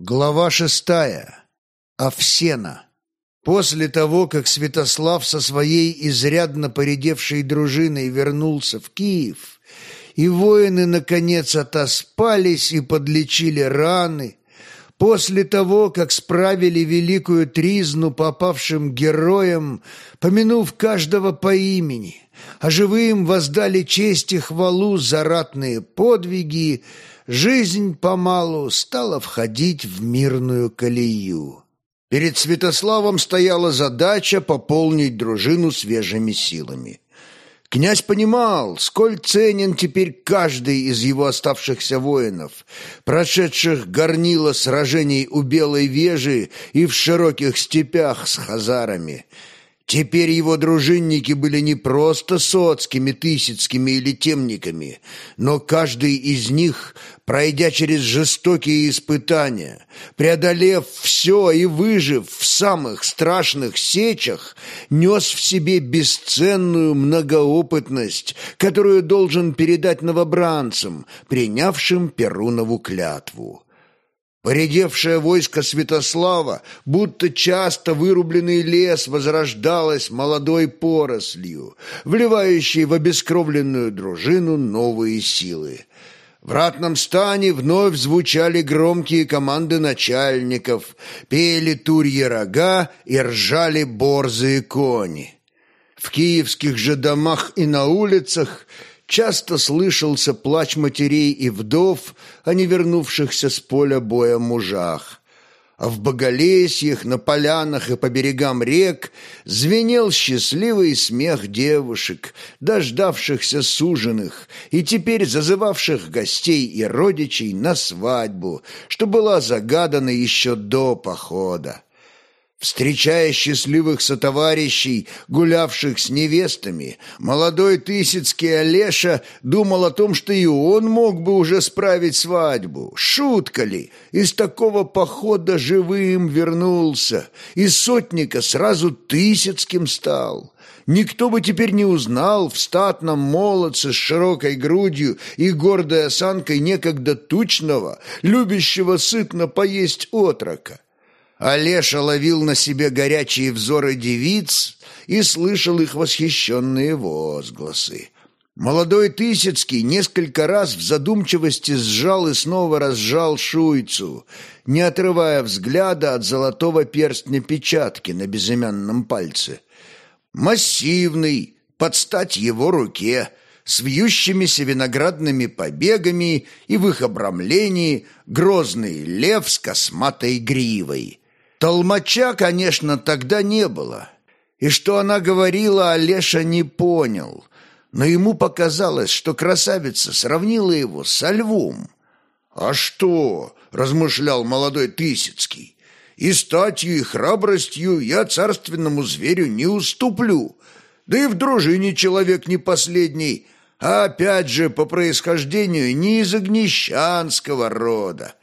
Глава шестая. Овсена. После того, как Святослав со своей изрядно поредевшей дружиной вернулся в Киев, и воины, наконец, отоспались и подлечили раны, после того, как справили великую тризну попавшим героям, помянув каждого по имени, а живым воздали честь и хвалу за ратные подвиги, жизнь помалу стала входить в мирную колею. Перед Святославом стояла задача пополнить дружину свежими силами. Князь понимал, сколь ценен теперь каждый из его оставшихся воинов, прошедших горнило сражений у Белой Вежи и в широких степях с хазарами – Теперь его дружинники были не просто соцкими, тысяцкими или темниками, но каждый из них, пройдя через жестокие испытания, преодолев все и выжив в самых страшных сечах, нес в себе бесценную многоопытность, которую должен передать новобранцам, принявшим Перунову клятву. Поредевшее войско Святослава, будто часто вырубленный лес, возрождалось молодой порослью, вливающей в обескровленную дружину новые силы. В ратном стане вновь звучали громкие команды начальников, пели турьи рога и ржали борзые кони. В киевских же домах и на улицах Часто слышался плач матерей и вдов о не вернувшихся с поля боя мужах. А в боголесьях, на полянах и по берегам рек звенел счастливый смех девушек, дождавшихся суженых и теперь зазывавших гостей и родичей на свадьбу, что была загадана еще до похода. Встречая счастливых сотоварищей, гулявших с невестами, молодой Тысяцкий Олеша думал о том, что и он мог бы уже справить свадьбу. Шутка ли? Из такого похода живым вернулся, из сотника сразу Тысяцким стал. Никто бы теперь не узнал в статном молодце с широкой грудью и гордой осанкой некогда тучного, любящего сытно поесть отрока. Олеша ловил на себе горячие взоры девиц и слышал их восхищенные возгласы. Молодой Тысяцкий несколько раз в задумчивости сжал и снова разжал шуйцу, не отрывая взгляда от золотого перстня печатки на безымянном пальце. Массивный, под стать его руке, с вьющимися виноградными побегами и в их обрамлении грозный лев с косматой гривой. Толмача, конечно, тогда не было. И что она говорила, Олеша не понял. Но ему показалось, что красавица сравнила его со львом. «А что?» — размышлял молодой Тысяцкий. «И статью, и храбростью я царственному зверю не уступлю. Да и в дружине человек не последний, а опять же по происхождению не из огнещанского рода.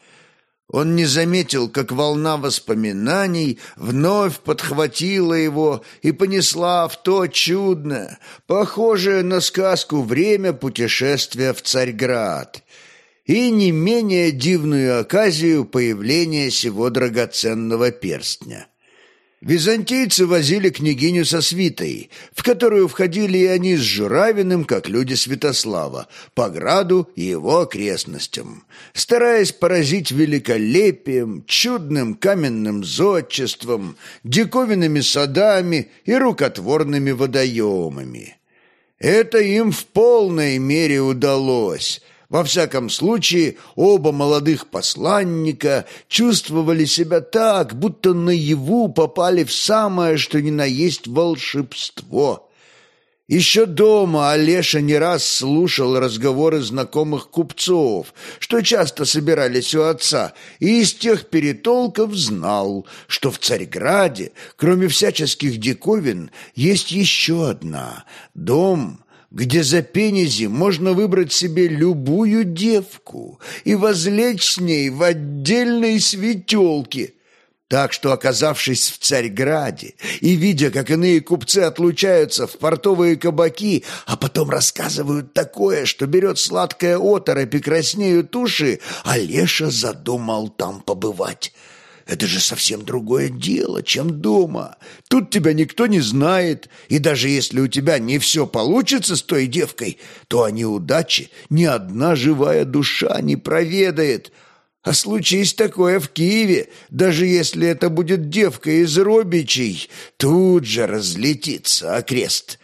Он не заметил, как волна воспоминаний вновь подхватила его и понесла в то чудное, похожее на сказку время путешествия в Царьград и не менее дивную оказию появления сего драгоценного перстня. Византийцы возили княгиню со свитой, в которую входили и они с Журавиным, как люди Святослава, по граду и его окрестностям, стараясь поразить великолепием, чудным каменным зодчеством, диковинными садами и рукотворными водоемами. Это им в полной мере удалось – во всяком случае, оба молодых посланника чувствовали себя так, будто наяву попали в самое, что ни на есть волшебство. Еще дома Олеша не раз слушал разговоры знакомых купцов, что часто собирались у отца, и из тех перетолков знал, что в Царьграде, кроме всяческих диковин, есть еще одна – дом – где за пенези можно выбрать себе любую девку и возлечь с ней в отдельной светелке. Так что, оказавшись в Царьграде и видя, как иные купцы отлучаются в портовые кабаки, а потом рассказывают такое, что берет сладкая оторопь и краснеют уши, Олеша задумал там побывать. Это же совсем другое дело, чем дома. Тут тебя никто не знает, и даже если у тебя не все получится с той девкой, то о неудаче ни одна живая душа не проведает. А случись такое в Киеве, даже если это будет девка из Робичей, тут же разлетится окрест.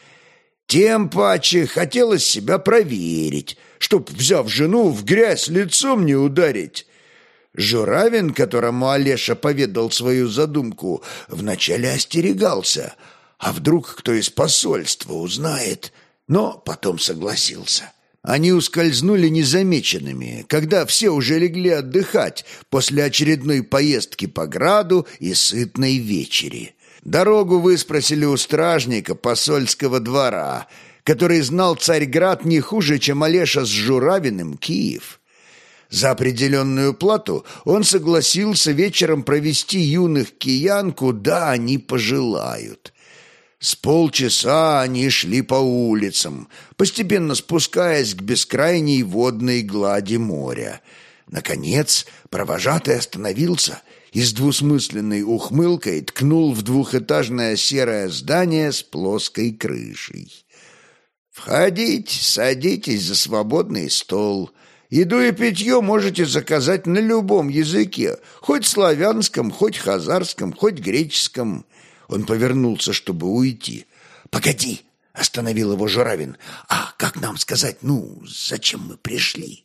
Тем паче хотелось себя проверить, чтоб, взяв жену, в грязь лицом не ударить. Журавин, которому Олеша поведал свою задумку, вначале остерегался, а вдруг кто из посольства узнает, но потом согласился. Они ускользнули незамеченными, когда все уже легли отдыхать после очередной поездки по граду и сытной вечери. Дорогу выспросили у стражника посольского двора, который знал Царьград не хуже, чем Олеша с Журавиным Киев. За определенную плату он согласился вечером провести юных киян, куда они пожелают. С полчаса они шли по улицам, постепенно спускаясь к бескрайней водной глади моря. Наконец, провожатый остановился и с двусмысленной ухмылкой ткнул в двухэтажное серое здание с плоской крышей. «Входите, садитесь за свободный стол», Еду и питье можете заказать на любом языке, хоть славянском, хоть хазарском, хоть греческом». Он повернулся, чтобы уйти. «Погоди!» — остановил его Журавин. «А как нам сказать, ну, зачем мы пришли?»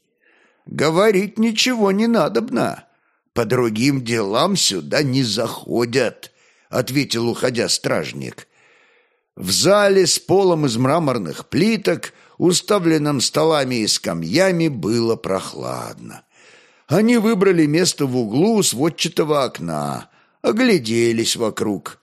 «Говорить ничего не надобно. По другим делам сюда не заходят», — ответил, уходя стражник. В зале с полом из мраморных плиток — уставленном столами и скамьями, было прохладно. Они выбрали место в углу сводчатого окна, огляделись вокруг.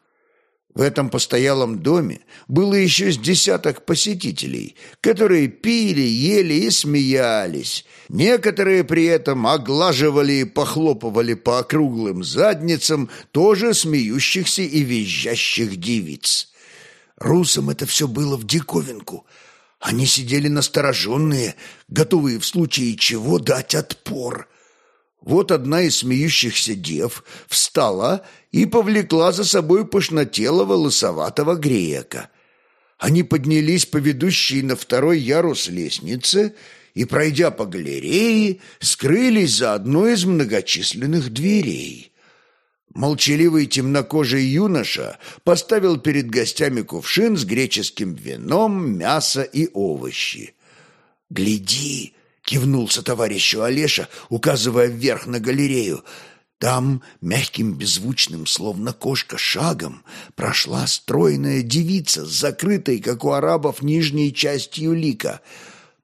В этом постоялом доме было еще с десяток посетителей, которые пили, ели и смеялись. Некоторые при этом оглаживали и похлопывали по округлым задницам тоже смеющихся и визжащих девиц. Русам это все было в диковинку — они сидели настороженные, готовые в случае чего дать отпор. Вот одна из смеющихся дев встала и повлекла за собой пышнотелого лысоватого грека. Они поднялись по ведущей на второй ярус лестницы и, пройдя по галерее, скрылись за одной из многочисленных дверей. Молчаливый темнокожий юноша поставил перед гостями кувшин с греческим вином, мясо и овощи. «Гляди!» — кивнулся товарищу Олеша, указывая вверх на галерею. Там мягким беззвучным, словно кошка, шагом прошла стройная девица с закрытой, как у арабов, нижней частью лика —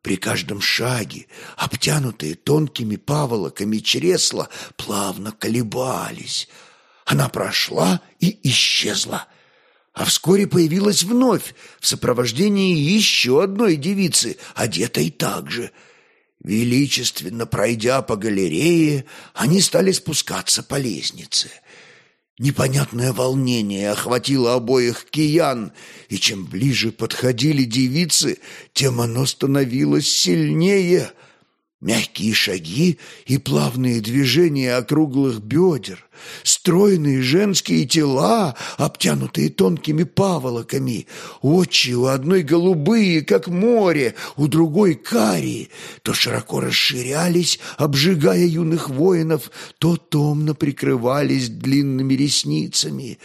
при каждом шаге, обтянутые тонкими паволоками чресла, плавно колебались — она прошла и исчезла, а вскоре появилась вновь в сопровождении еще одной девицы, одетой так же. Величественно пройдя по галерее, они стали спускаться по лестнице. Непонятное волнение охватило обоих киян, и чем ближе подходили девицы, тем оно становилось сильнее — Мягкие шаги и плавные движения округлых бедер, стройные женские тела, обтянутые тонкими паволоками, очи у одной голубые, как море, у другой карие, то широко расширялись, обжигая юных воинов, то томно прикрывались длинными ресницами.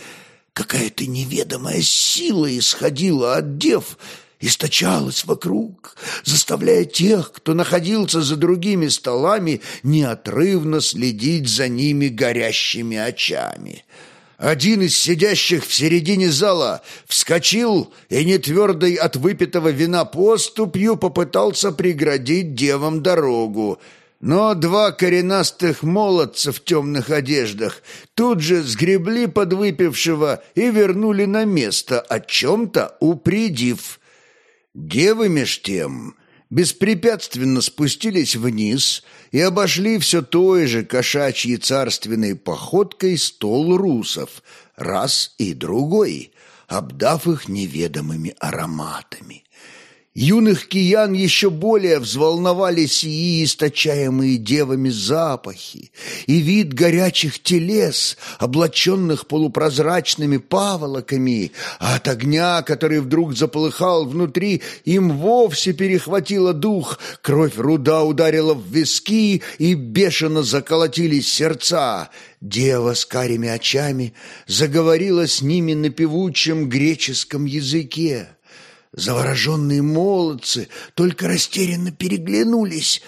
Какая-то неведомая сила исходила от дев — источалась вокруг, заставляя тех, кто находился за другими столами, неотрывно следить за ними горящими очами. Один из сидящих в середине зала вскочил и нетвердой от выпитого вина поступью попытался преградить девам дорогу, но два коренастых молодца в темных одеждах тут же сгребли подвыпившего и вернули на место, о чем-то упредив – Девы меж тем беспрепятственно спустились вниз и обошли все той же кошачьей царственной походкой стол русов, раз и другой, обдав их неведомыми ароматами. Юных киян еще более взволновали сии источаемые девами запахи, и вид горячих телес, облаченных полупрозрачными паволоками, а от огня, который вдруг заполыхал внутри, им вовсе перехватило дух, кровь руда ударила в виски, и бешено заколотились сердца. Дева с карими очами заговорила с ними на певучем греческом языке. Завороженные молодцы только растерянно переглянулись.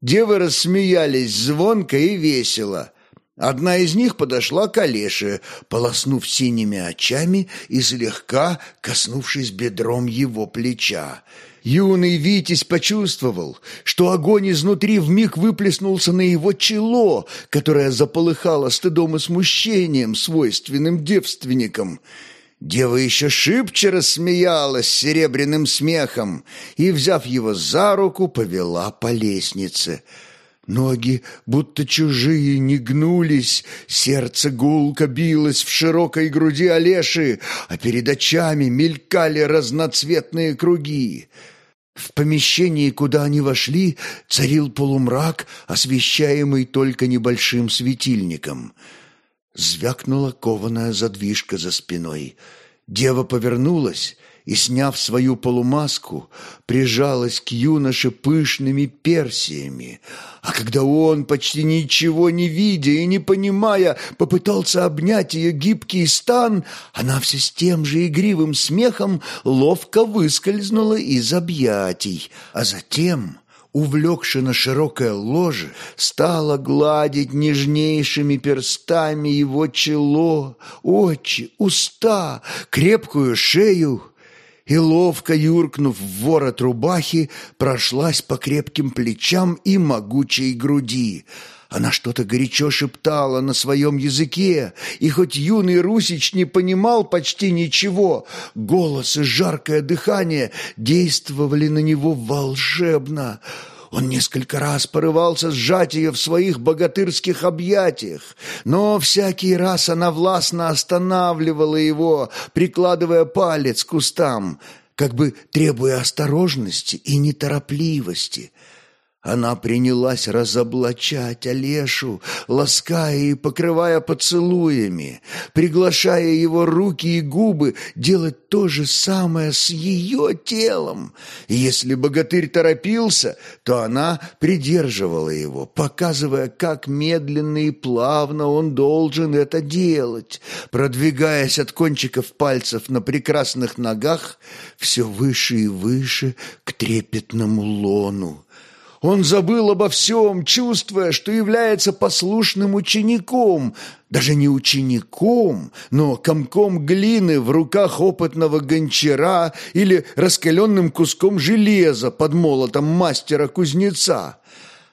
Девы рассмеялись звонко и весело. Одна из них подошла к Олеше, полоснув синими очами и слегка коснувшись бедром его плеча. Юный Витязь почувствовал, что огонь изнутри вмиг выплеснулся на его чело, которое заполыхало стыдом и смущением, свойственным девственникам. Дева еще шибче рассмеялась серебряным смехом и, взяв его за руку, повела по лестнице. Ноги, будто чужие, не гнулись, сердце гулко билось в широкой груди Олеши, а перед очами мелькали разноцветные круги. В помещении, куда они вошли, царил полумрак, освещаемый только небольшим светильником — Звякнула кованая задвижка за спиной. Дева повернулась и, сняв свою полумаску, прижалась к юноше пышными персиями. А когда он, почти ничего не видя и не понимая, попытался обнять ее гибкий стан, она все с тем же игривым смехом ловко выскользнула из объятий, а затем увлекши на широкое ложе, стала гладить нежнейшими перстами его чело, очи, уста, крепкую шею и, ловко юркнув в ворот рубахи, прошлась по крепким плечам и могучей груди — она что-то горячо шептала на своем языке, и хоть юный Русич не понимал почти ничего, голос и жаркое дыхание действовали на него волшебно. Он несколько раз порывался сжать ее в своих богатырских объятиях, но всякий раз она властно останавливала его, прикладывая палец к кустам, как бы требуя осторожности и неторопливости. Она принялась разоблачать Олешу, лаская и покрывая поцелуями, приглашая его руки и губы делать то же самое с ее телом. И если богатырь торопился, то она придерживала его, показывая, как медленно и плавно он должен это делать, продвигаясь от кончиков пальцев на прекрасных ногах все выше и выше к трепетному лону. Он забыл обо всем, чувствуя, что является послушным учеником, даже не учеником, но комком глины в руках опытного гончара или раскаленным куском железа под молотом мастера-кузнеца.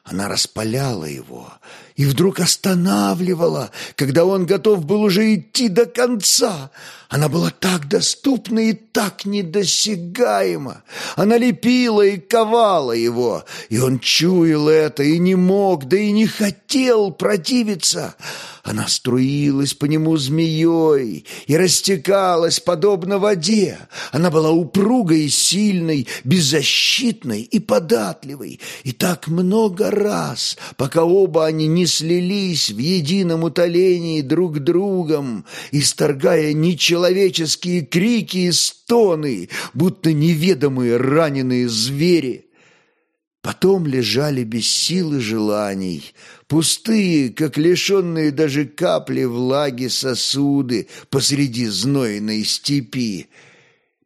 Она распаляла его и вдруг останавливала, когда он готов был уже идти до конца. Она была так доступна и так недосягаема. Она лепила и ковала его, и он чуял это и не мог, да и не хотел противиться. Она струилась по нему змеей и растекалась, подобно воде. Она была упругой и сильной, беззащитной и податливой. И так много раз, пока оба они не слились в едином утолении друг другом, исторгая нечеловеческие крики и стоны, будто неведомые раненые звери. Потом лежали без силы желаний, пустые, как лишенные даже капли влаги сосуды посреди знойной степи.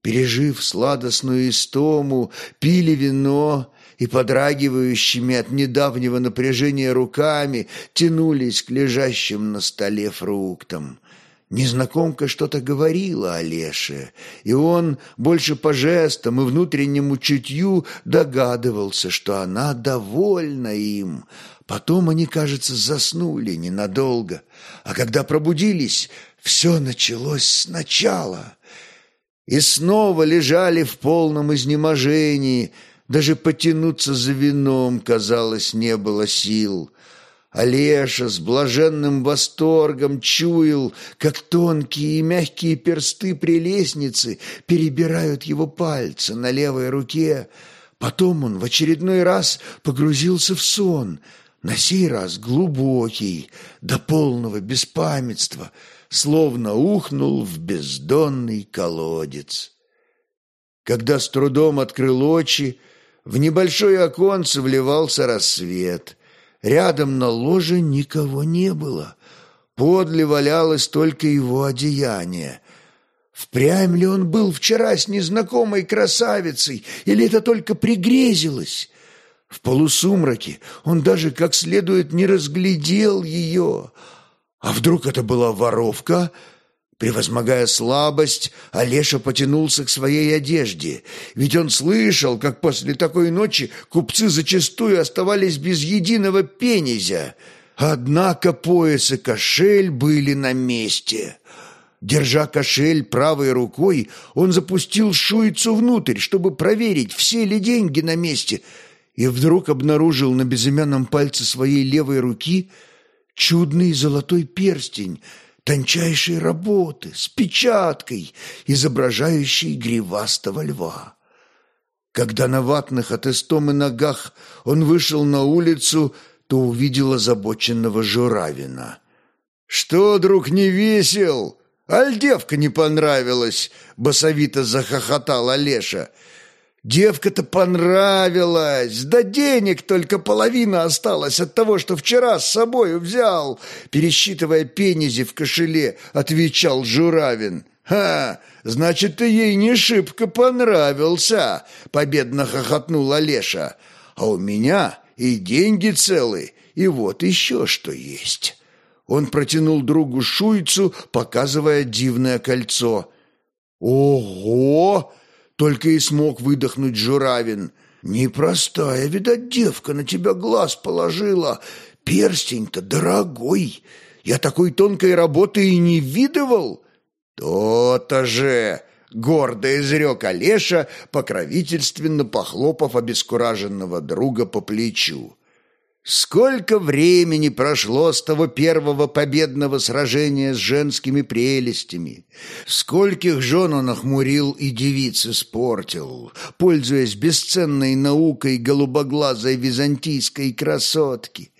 Пережив сладостную истому, пили вино и подрагивающими от недавнего напряжения руками тянулись к лежащим на столе фруктам. Незнакомка что-то говорила Олеше, и он больше по жестам и внутреннему чутью догадывался, что она довольна им. Потом они, кажется, заснули ненадолго, а когда пробудились, все началось сначала. И снова лежали в полном изнеможении – Даже потянуться за вином, казалось, не было сил. Олеша с блаженным восторгом чуял, как тонкие и мягкие персты прелестницы перебирают его пальцы на левой руке. Потом он в очередной раз погрузился в сон, на сей раз глубокий, до полного беспамятства, словно ухнул в бездонный колодец. Когда с трудом открыл очи, в небольшое оконце вливался рассвет — Рядом на ложе никого не было. Подле валялось только его одеяние. Впрямь ли он был вчера с незнакомой красавицей, или это только пригрезилось? В полусумраке он даже как следует не разглядел ее. А вдруг это была воровка — Превозмогая слабость, Олеша потянулся к своей одежде, ведь он слышал, как после такой ночи купцы зачастую оставались без единого пенезя. Однако пояс и кошель были на месте. Держа кошель правой рукой, он запустил шуйцу внутрь, чтобы проверить, все ли деньги на месте, и вдруг обнаружил на безымянном пальце своей левой руки чудный золотой перстень — тончайшей работы, с печаткой, изображающей гривастого льва. Когда на ватных от истомы ногах он вышел на улицу, то увидел озабоченного Журавина. «Что, друг, не весел? Аль девка не понравилась?» — басовито захохотал Олеша. Девка-то понравилась, да денег только половина осталась от того, что вчера с собою взял, пересчитывая пенези в кошеле, отвечал Журавин. «Ха, значит, ты ей не шибко понравился!» — победно хохотнул Олеша. «А у меня и деньги целы, и вот еще что есть». Он протянул другу шуйцу, показывая дивное кольцо. «Ого!» Только и смог выдохнуть Журавин. «Непростая, видать, девка на тебя глаз положила. Перстень-то дорогой. Я такой тонкой работы и не видывал». «То-то же!» — гордо изрек Олеша, покровительственно похлопав обескураженного друга по плечу. Сколько времени прошло с того первого победного сражения с женскими прелестями! Скольких жен он охмурил и девиц испортил, пользуясь бесценной наукой голубоглазой византийской красотки!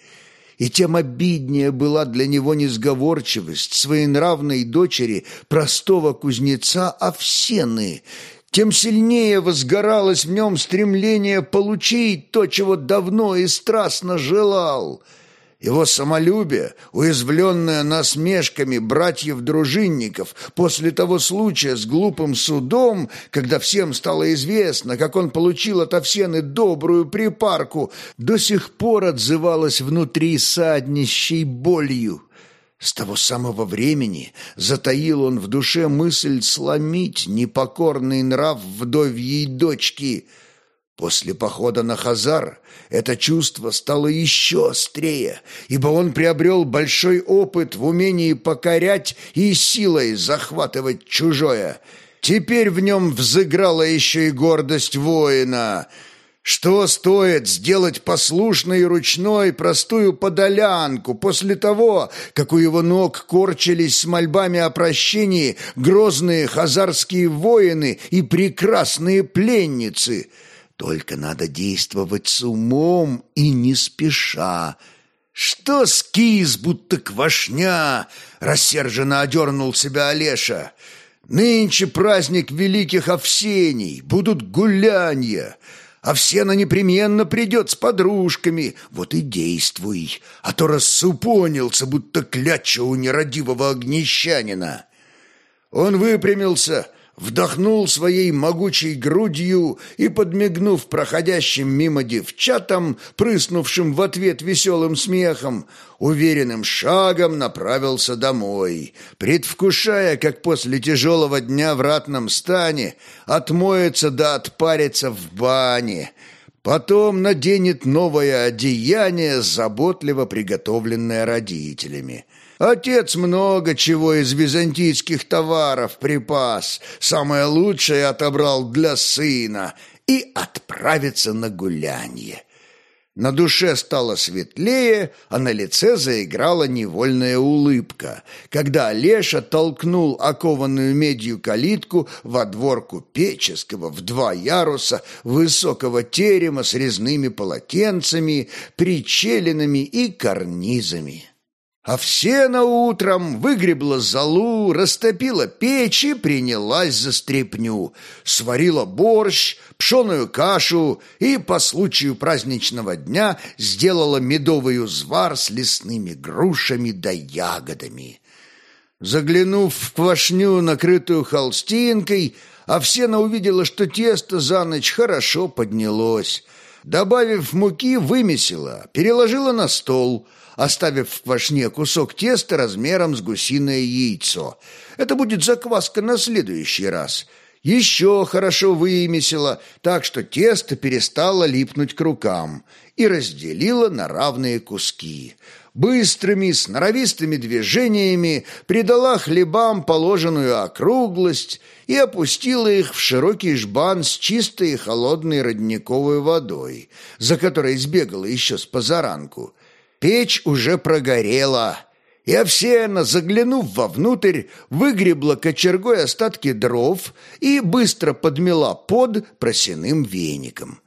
И тем обиднее была для него несговорчивость своенравной дочери простого кузнеца Овсены, тем сильнее возгоралось в нем стремление получить то, чего давно и страстно желал. Его самолюбие, уязвленное насмешками братьев-дружинников после того случая с глупым судом, когда всем стало известно, как он получил от Овсены добрую припарку, до сих пор отзывалось внутри саднищей болью. С того самого времени затаил он в душе мысль сломить непокорный нрав вдовьей дочки. После похода на Хазар это чувство стало еще острее, ибо он приобрел большой опыт в умении покорять и силой захватывать чужое. Теперь в нем взыграла еще и гордость воина — что стоит сделать послушной и ручной простую подолянку после того, как у его ног корчились с мольбами о прощении грозные хазарские воины и прекрасные пленницы? Только надо действовать с умом и не спеша. «Что скис, будто квашня!» — рассерженно одернул себя Олеша. «Нынче праздник великих овсений, будут гулянья» а Овсена непременно придет с подружками. Вот и действуй, а то рассупонился, будто кляча у нерадивого огнещанина». Он выпрямился, вдохнул своей могучей грудью и, подмигнув проходящим мимо девчатам, прыснувшим в ответ веселым смехом, уверенным шагом направился домой, предвкушая, как после тяжелого дня в ратном стане отмоется да отпарится в бане, потом наденет новое одеяние, заботливо приготовленное родителями. Отец много чего из византийских товаров припас, самое лучшее отобрал для сына, и отправиться на гулянье. На душе стало светлее, а на лице заиграла невольная улыбка, когда Олеша толкнул окованную медью калитку во двор купеческого в два яруса высокого терема с резными полотенцами, причелинами и карнизами. А все на утром выгребла золу, растопила печь и принялась за стряпню, сварила борщ, пшеную кашу и по случаю праздничного дня сделала медовый узвар с лесными грушами да ягодами. Заглянув в квашню, накрытую холстинкой, Овсена увидела, что тесто за ночь хорошо поднялось. Добавив муки, вымесила, переложила на стол – оставив в квашне кусок теста размером с гусиное яйцо. Это будет закваска на следующий раз. Еще хорошо вымесила, так что тесто перестало липнуть к рукам и разделила на равные куски. Быстрыми, сноровистыми движениями придала хлебам положенную округлость и опустила их в широкий жбан с чистой и холодной родниковой водой, за которой сбегала еще с позаранку. Печь уже прогорела, и Овсеяна, заглянув вовнутрь, выгребла кочергой остатки дров и быстро подмела под просяным веником.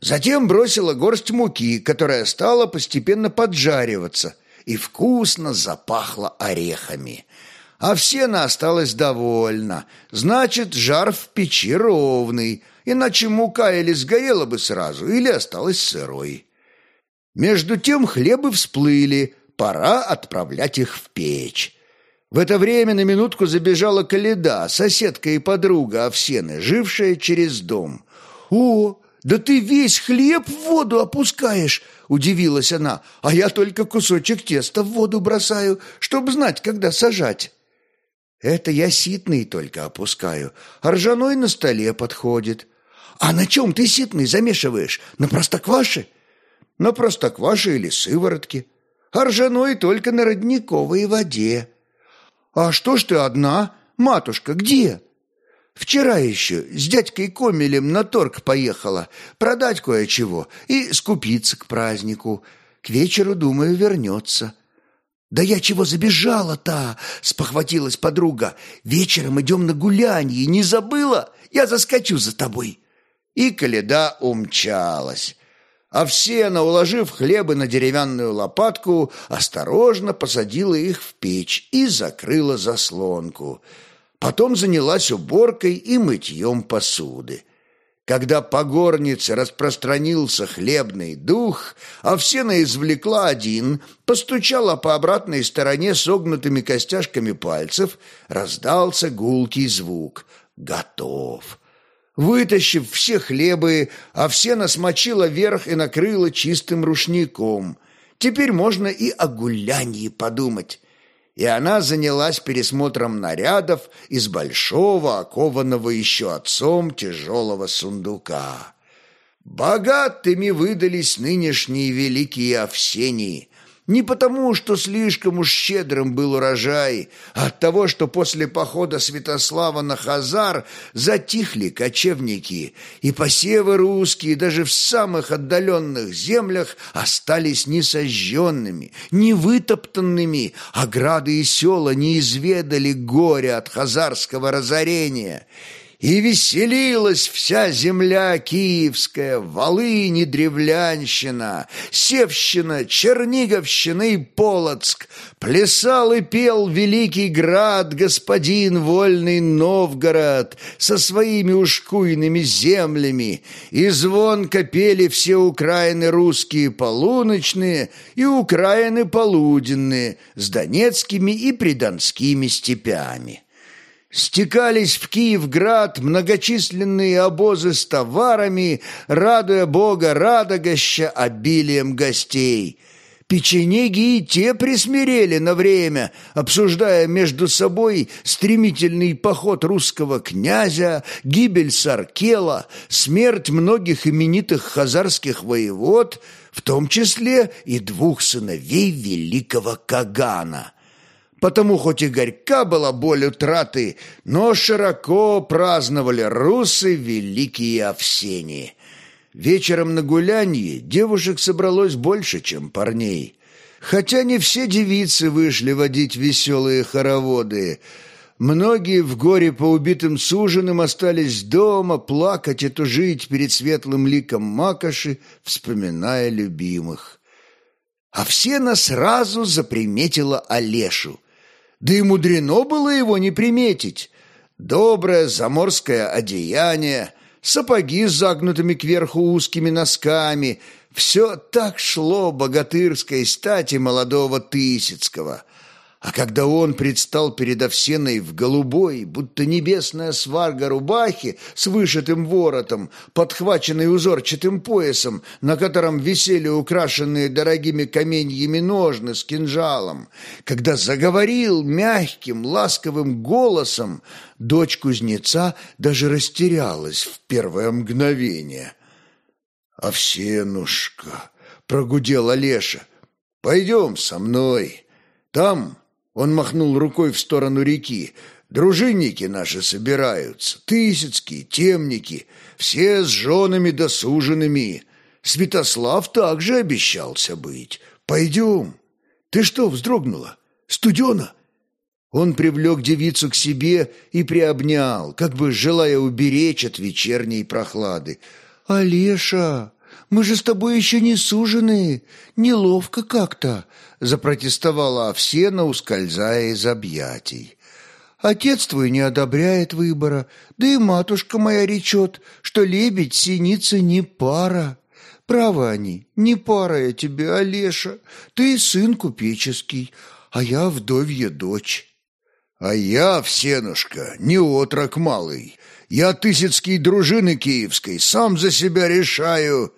Затем бросила горсть муки, которая стала постепенно поджариваться, и вкусно запахло орехами. Овсена осталась довольна. Значит, жар в печи ровный, иначе мука или сгорела бы сразу, или осталась сырой. Между тем хлебы всплыли, пора отправлять их в печь. В это время на минутку забежала Каледа, соседка и подруга Овсены, жившая через дом. «О, да ты весь хлеб в воду опускаешь!» – удивилась она. «А я только кусочек теста в воду бросаю, чтобы знать, когда сажать». «Это я ситный только опускаю, а ржаной на столе подходит». «А на чем ты ситный замешиваешь? На простокваше?» на простокваше или сыворотке, а ржаной только на родниковой воде. А что ж ты одна, матушка, где? Вчера еще с дядькой Комелем на торг поехала продать кое-чего и скупиться к празднику. К вечеру, думаю, вернется. «Да я чего забежала-то?» — спохватилась подруга. «Вечером идем на гулянье, не забыла? Я заскочу за тобой». И Каледа умчалась. Овсена, уложив хлебы на деревянную лопатку, осторожно посадила их в печь и закрыла заслонку. Потом занялась уборкой и мытьем посуды. Когда по горнице распространился хлебный дух, Овсена извлекла один, постучала по обратной стороне согнутыми костяшками пальцев, раздался гулкий звук. «Готов!» Вытащив все хлебы, Овсена смочила верх и накрыла чистым рушником. Теперь можно и о гулянье подумать. И она занялась пересмотром нарядов из большого, окованного еще отцом тяжелого сундука. Богатыми выдались нынешние великие Овсении, не потому, что слишком уж щедрым был урожай, а от того, что после похода Святослава на Хазар затихли кочевники, и посевы русские даже в самых отдаленных землях остались несожженными, невытоптанными, а грады и села не изведали горя от хазарского разорения – и веселилась вся земля киевская, Волынь и Древлянщина, Севщина, Черниговщина и Полоцк. Плясал и пел великий град, господин вольный Новгород, Со своими ушкуйными землями, И звонко пели все Украины русские полуночные И Украины полуденные С донецкими и придонскими степями. Стекались в Киевград многочисленные обозы с товарами, радуя Бога радогоща обилием гостей. Печенеги и те присмирели на время, обсуждая между собой стремительный поход русского князя, гибель Саркела, смерть многих именитых хазарских воевод, в том числе и двух сыновей великого Кагана – Потому хоть и горька была боль утраты, но широко праздновали русы великие Овсении. Вечером на гулянье девушек собралось больше, чем парней. Хотя не все девицы вышли водить веселые хороводы. Многие в горе по убитым суженым остались дома плакать и тужить перед светлым ликом Макоши, вспоминая любимых. А Овсена сразу заприметила Олешу. Да и мудрено было его не приметить. Доброе заморское одеяние, сапоги с загнутыми кверху узкими носками — все так шло богатырской стати молодого Тысяцкого. А когда он предстал перед Овсеной в голубой, будто небесная сварга рубахи с вышитым воротом, подхваченной узорчатым поясом, на котором висели украшенные дорогими каменьями ножны с кинжалом, когда заговорил мягким, ласковым голосом, дочь кузнеца даже растерялась в первое мгновение. «Овсенушка!» — прогудел Олеша. «Пойдем со мной. Там он махнул рукой в сторону реки. «Дружинники наши собираются, тысяцкие, темники, все с женами досуженными. Святослав также обещался быть. Пойдем». «Ты что, вздрогнула? Студена?» Он привлек девицу к себе и приобнял, как бы желая уберечь от вечерней прохлады. «Олеша, мы же с тобой еще не сужены, неловко как-то», запротестовала Овсена, ускользая из объятий. «Отец твой не одобряет выбора, да и матушка моя речет, что лебедь синица не пара. Право они, не пара я тебе, Олеша, ты сын купеческий, а я вдовья дочь». «А я, Овсенушка, не отрок малый, я Тысяцкий дружины киевской, сам за себя решаю».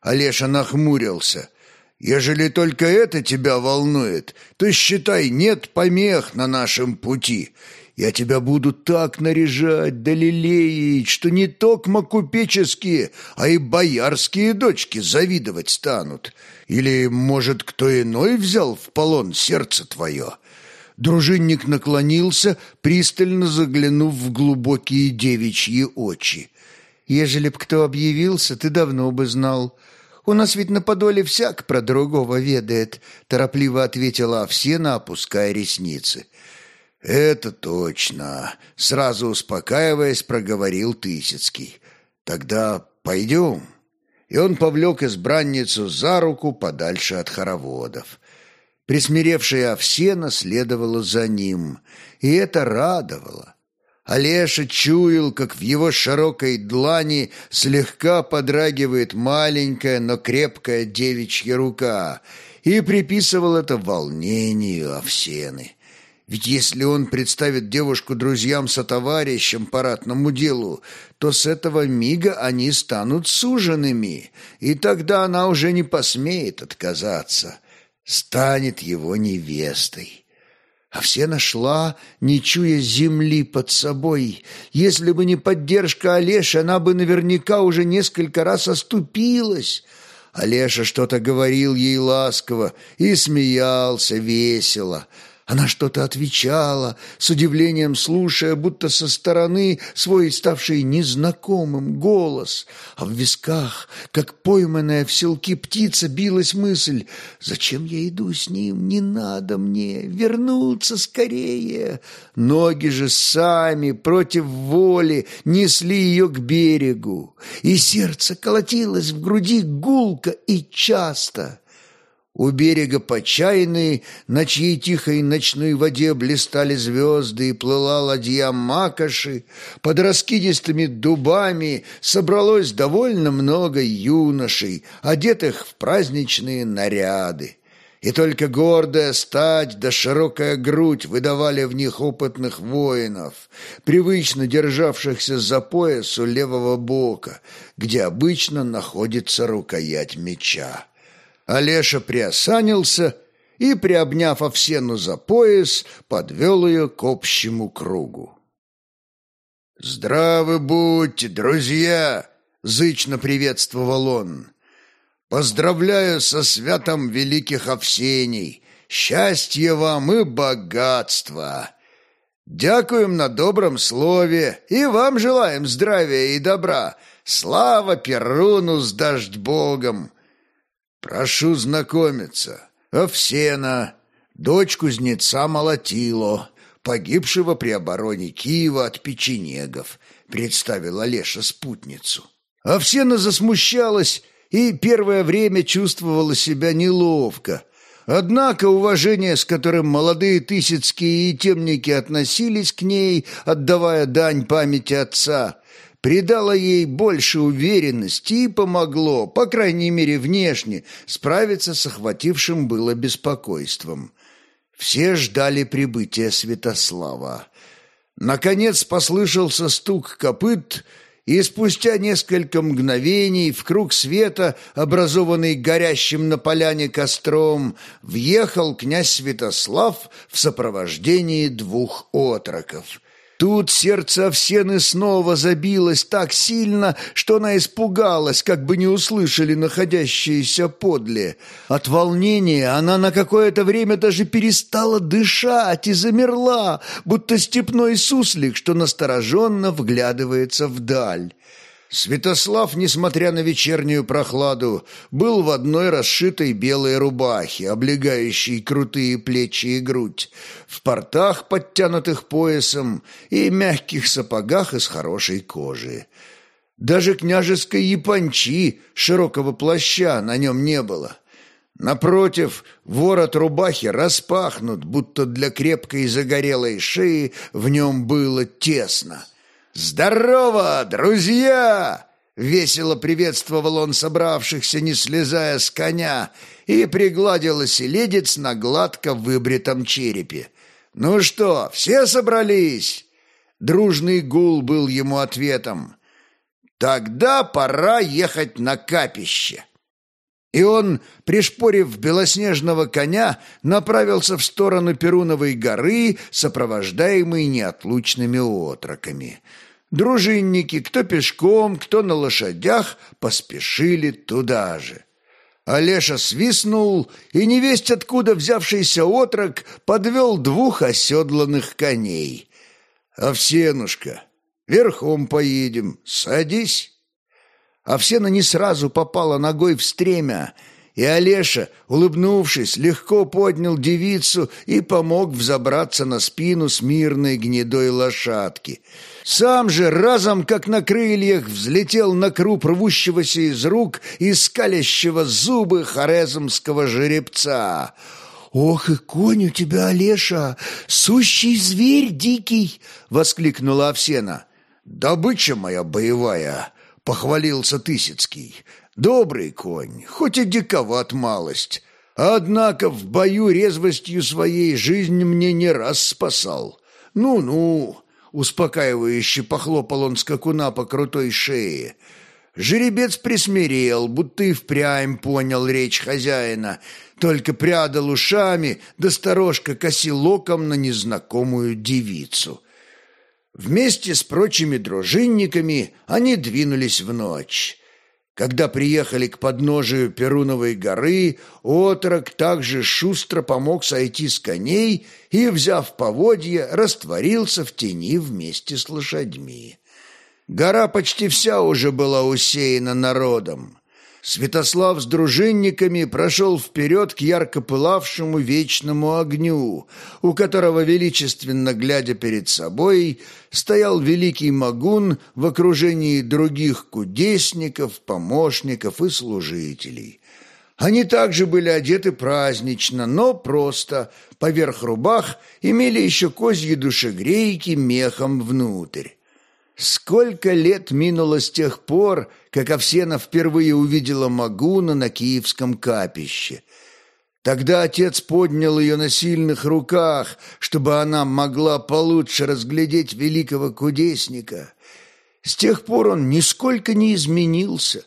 Олеша нахмурился – Ежели только это тебя волнует, то считай, нет помех на нашем пути. Я тебя буду так наряжать да лелеять, что не токмо купеческие, а и боярские дочки завидовать станут. Или, может, кто иной взял в полон сердце твое?» Дружинник наклонился, пристально заглянув в глубокие девичьи очи. «Ежели б кто объявился, ты давно бы знал». У нас ведь на Подоле всяк про другого ведает», — торопливо ответила Овсена, опуская ресницы. «Это точно», — сразу успокаиваясь, проговорил Тысяцкий. «Тогда пойдем». И он повлек избранницу за руку подальше от хороводов. Присмиревшая Овсена следовала за ним, и это радовало. Олеша чуял, как в его широкой длани слегка подрагивает маленькая, но крепкая девичья рука, и приписывал это волнению Овсены. Ведь если он представит девушку друзьям-сотоварищам по ратному делу, то с этого мига они станут суженными, и тогда она уже не посмеет отказаться, станет его невестой. А все нашла, не чуя земли под собой. Если бы не поддержка Олеши, она бы наверняка уже несколько раз оступилась. Олеша что-то говорил ей ласково и смеялся весело. Она что-то отвечала, с удивлением слушая, будто со стороны свой ставший незнакомым голос, а в висках, как пойманная в селки птица, билась мысль «Зачем я иду с ним? Не надо мне! Вернуться скорее!» Ноги же сами, против воли, несли ее к берегу, и сердце колотилось в груди гулко и часто. У берега почайные, на чьей тихой ночной воде блистали звезды и плыла ладья Макоши, под раскидистыми дубами собралось довольно много юношей, одетых в праздничные наряды. И только гордая стать да широкая грудь выдавали в них опытных воинов, привычно державшихся за пояс у левого бока, где обычно находится рукоять меча. Олеша приосанился и, приобняв Овсену за пояс, подвел ее к общему кругу. «Здравы будьте, друзья!» — зычно приветствовал он. «Поздравляю со святом великих Овсений! Счастья вам и богатства! Дякуем на добром слове, и вам желаем здравия и добра. Слава Перуну с дождь богом! Прошу знакомиться. Овсена, дочь кузнеца Молотило, погибшего при обороне Киева от печенегов, представила Леша спутницу. Овсена засмущалась и первое время чувствовала себя неловко. Однако уважение, с которым молодые тысяцкие и темники относились к ней, отдавая дань памяти отца, придало ей больше уверенности и помогло, по крайней мере внешне, справиться с охватившим было беспокойством. Все ждали прибытия Святослава. Наконец послышался стук копыт — и спустя несколько мгновений в круг света, образованный горящим на поляне костром, въехал князь Святослав в сопровождении двух отроков. Тут сердце Овсены снова забилось так сильно, что она испугалась, как бы не услышали находящиеся подле. От волнения она на какое-то время даже перестала дышать и замерла, будто степной суслик, что настороженно вглядывается вдаль. Святослав, несмотря на вечернюю прохладу, был в одной расшитой белой рубахе, облегающей крутые плечи и грудь, в портах, подтянутых поясом, и мягких сапогах из хорошей кожи. Даже княжеской япончи, широкого плаща, на нем не было. Напротив, ворот рубахи распахнут, будто для крепкой загорелой шеи в нем было тесно. «Здорово, друзья!» Весело приветствовал он собравшихся, не слезая с коня, и пригладил оселедец на гладко выбритом черепе. «Ну что, все собрались?» Дружный гул был ему ответом. «Тогда пора ехать на капище». И он, пришпорив белоснежного коня, направился в сторону Перуновой горы, сопровождаемый неотлучными отроками. Дружинники, кто пешком, кто на лошадях, поспешили туда же. Олеша свистнул, и невесть откуда взявшийся отрок подвел двух оседланных коней. «Овсенушка, верхом поедем, садись». Овсена не сразу попала ногой в стремя, и Олеша, улыбнувшись, легко поднял девицу и помог взобраться на спину смирной гнедой лошадки. Сам же разом, как на крыльях, взлетел на круп рвущегося из рук и скалящего зубы хорезмского жеребца. «Ох и конь у тебя, Олеша! Сущий зверь дикий!» — воскликнула Овсена. «Добыча моя боевая!» — похвалился Тысяцкий. «Добрый конь, хоть и диковат малость, однако в бою резвостью своей жизнь мне не раз спасал. Ну-ну!» — успокаивающе похлопал он скакуна по крутой шее. Жеребец присмирел, будто и впрямь понял речь хозяина, только прядал ушами, да сторожка косил оком на незнакомую девицу — Вместе с прочими дружинниками они двинулись в ночь. Когда приехали к подножию Перуновой горы, отрок также шустро помог сойти с коней и, взяв поводья, растворился в тени вместе с лошадьми. Гора почти вся уже была усеяна народом. Святослав с дружинниками прошел вперед к ярко пылавшему вечному огню, у которого, величественно глядя перед собой, стоял великий магун в окружении других кудесников, помощников и служителей. Они также были одеты празднично, но просто, поверх рубах имели еще козьи душегрейки мехом внутрь. Сколько лет минуло с тех пор, как Овсена впервые увидела Магуна на киевском капище. Тогда отец поднял ее на сильных руках, чтобы она могла получше разглядеть великого кудесника. С тех пор он нисколько не изменился,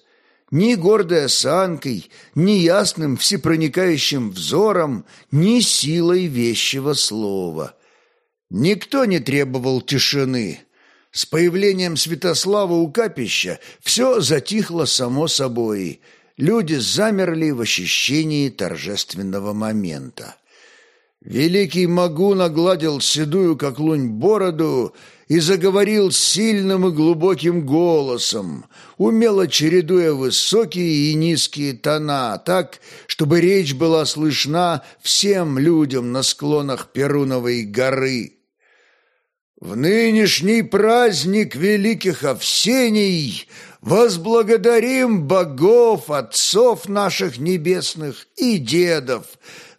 ни гордой осанкой, ни ясным всепроникающим взором, ни силой вещего слова. Никто не требовал тишины — с появлением Святослава у капища все затихло само собой. Люди замерли в ощущении торжественного момента. Великий Магун огладил седую, как лунь, бороду и заговорил сильным и глубоким голосом, умело чередуя высокие и низкие тона, так, чтобы речь была слышна всем людям на склонах Перуновой горы. В нынешний праздник великих Овсений возблагодарим богов, отцов наших небесных и дедов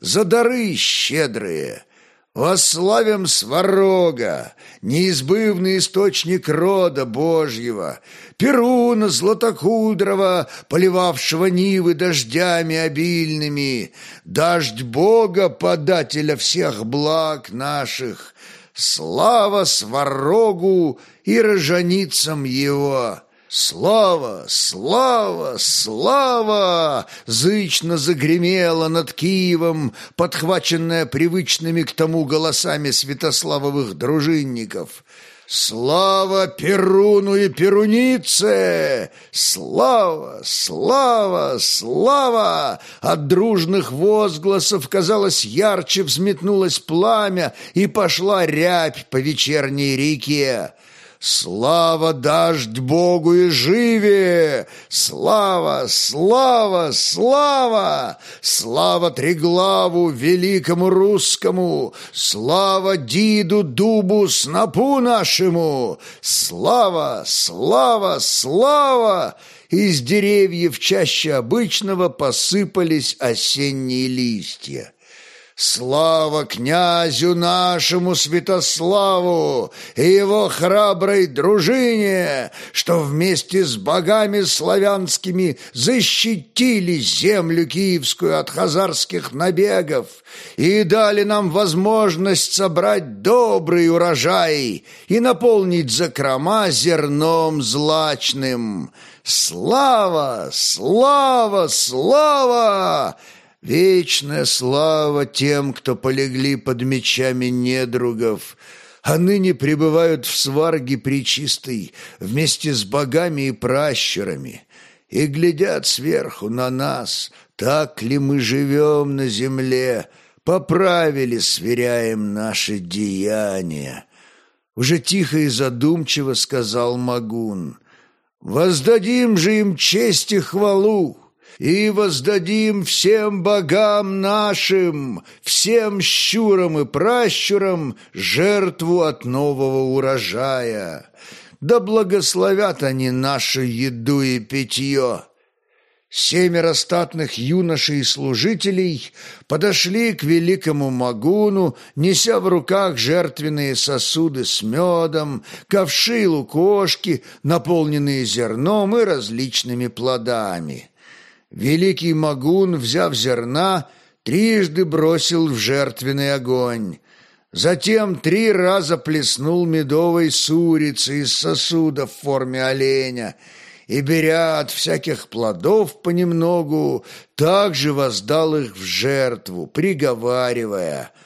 за дары щедрые. Восславим Сварога, неизбывный источник рода Божьего, Перуна Златокудрого, поливавшего нивы дождями обильными, Дождь Бога, подателя всех благ наших, Слава Сварогу и рожаницам его! «Слава! Слава! Слава!» Зычно загремело над Киевом, подхваченная привычными к тому голосами святославовых дружинников. «Слава Перуну и Перунице! Слава! Слава! Слава!» От дружных возгласов, казалось, ярче взметнулось пламя и пошла рябь по вечерней реке. Слава дождь Богу и живе! Слава, слава, слава! Слава Триглаву, великому русскому! Слава Диду, Дубу, снопу нашему! Слава, слава, слава! Из деревьев чаще обычного посыпались осенние листья. Слава князю нашему Святославу и его храброй дружине, что вместе с богами славянскими защитили землю киевскую от хазарских набегов и дали нам возможность собрать добрый урожай и наполнить закрома зерном злачным. Слава, слава, слава! Вечная слава тем, кто полегли под мечами недругов, а ныне пребывают в сварге причистой вместе с богами и пращурами, и глядят сверху на нас, так ли мы живем на земле, поправили, сверяем наши деяния. Уже тихо и задумчиво сказал Магун, «Воздадим же им честь и хвалу!» И воздадим всем богам нашим, всем щурам и пращурам жертву от нового урожая. Да благословят они нашу еду и питье». Семеро статных юношей и служителей подошли к великому Магуну, неся в руках жертвенные сосуды с медом, ковши и лукошки, наполненные зерном и различными плодами. Великий Магун, взяв зерна, трижды бросил в жертвенный огонь. Затем три раза плеснул медовой сурицей из сосуда в форме оленя и, беря от всяких плодов понемногу, также воздал их в жертву, приговаривая —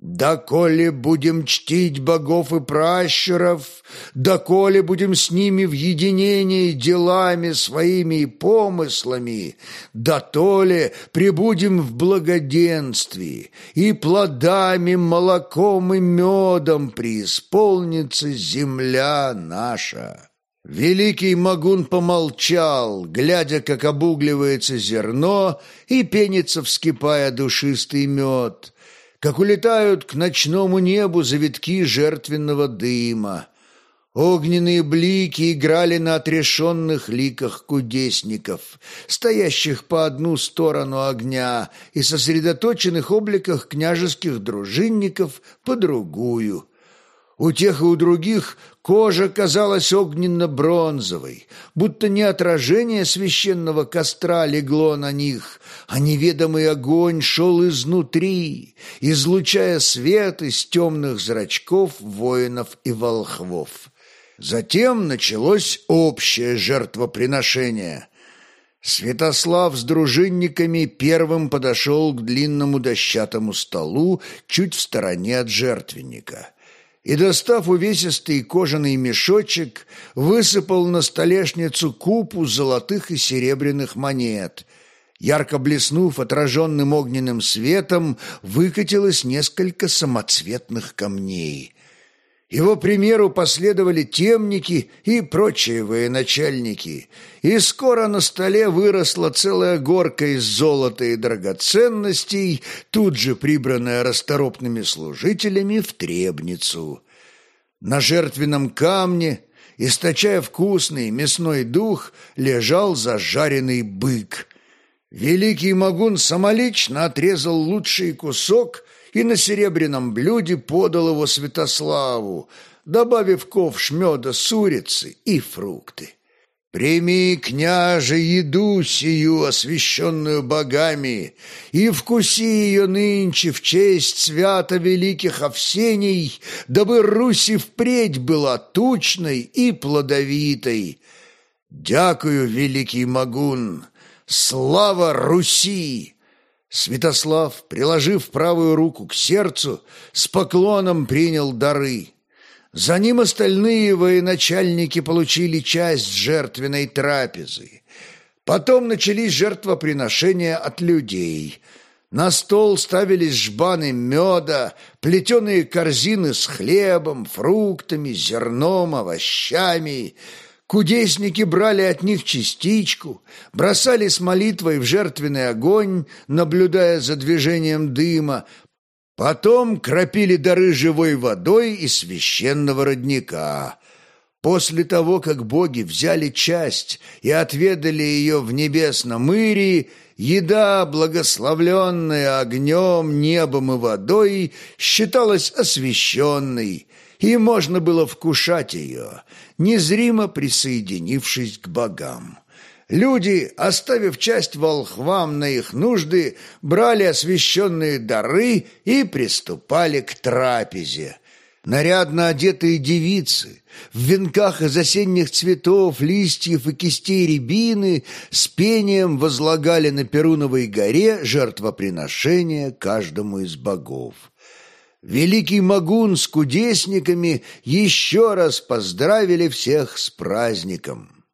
Доколе будем чтить богов и пращуров, доколе будем с ними в единении делами своими и помыслами, дотоле пребудем в благоденствии, и плодами, молоком и медом преисполнится земля наша». Великий Магун помолчал, глядя, как обугливается зерно и пенится, вскипая душистый мед – как улетают к ночному небу завитки жертвенного дыма. Огненные блики играли на отрешенных ликах кудесников, стоящих по одну сторону огня, и сосредоточенных обликах княжеских дружинников по другую. У тех и у других Кожа казалась огненно-бронзовой, будто не отражение священного костра легло на них, а неведомый огонь шел изнутри, излучая свет из темных зрачков воинов и волхвов. Затем началось общее жертвоприношение. Святослав с дружинниками первым подошел к длинному дощатому столу чуть в стороне от жертвенника – и, достав увесистый кожаный мешочек, высыпал на столешницу купу золотых и серебряных монет Ярко блеснув отраженным огненным светом, выкатилось несколько самоцветных камней. Его примеру последовали темники и прочие военачальники, и скоро на столе выросла целая горка из золота и драгоценностей, тут же прибранная расторопными служителями в требницу. На жертвенном камне, источая вкусный мясной дух, лежал зажаренный бык. Великий Магун самолично отрезал лучший кусок и на серебряном блюде подал его Святославу, добавив ковш меда с урицы и фрукты. «Прими, княже, еду сию, освященную богами, и вкуси ее нынче в честь свято великих Овсений, дабы Руси впредь была тучной и плодовитой. Дякую, великий Магун! Слава Руси!» Святослав, приложив правую руку к сердцу, с поклоном принял дары. За ним остальные военачальники получили часть жертвенной трапезы. Потом начались жертвоприношения от людей. На стол ставились жбаны меда, плетеные корзины с хлебом, фруктами, зерном, овощами – Кудесники брали от них частичку, бросали с молитвой в жертвенный огонь, наблюдая за движением дыма, потом кропили дары живой водой из священного родника. После того, как боги взяли часть и отведали ее в небесном Ирии, еда, благословленная огнем, небом и водой, считалась освященной, и можно было вкушать ее, незримо присоединившись к богам. Люди, оставив часть волхвам на их нужды, брали освященные дары и приступали к трапезе. Нарядно одетые девицы, в венках из осенних цветов, листьев и кистей рябины с пением возлагали на Перуновой горе жертвоприношения каждому из богов. Великий Магун с кудесниками еще раз поздравили всех с праздником.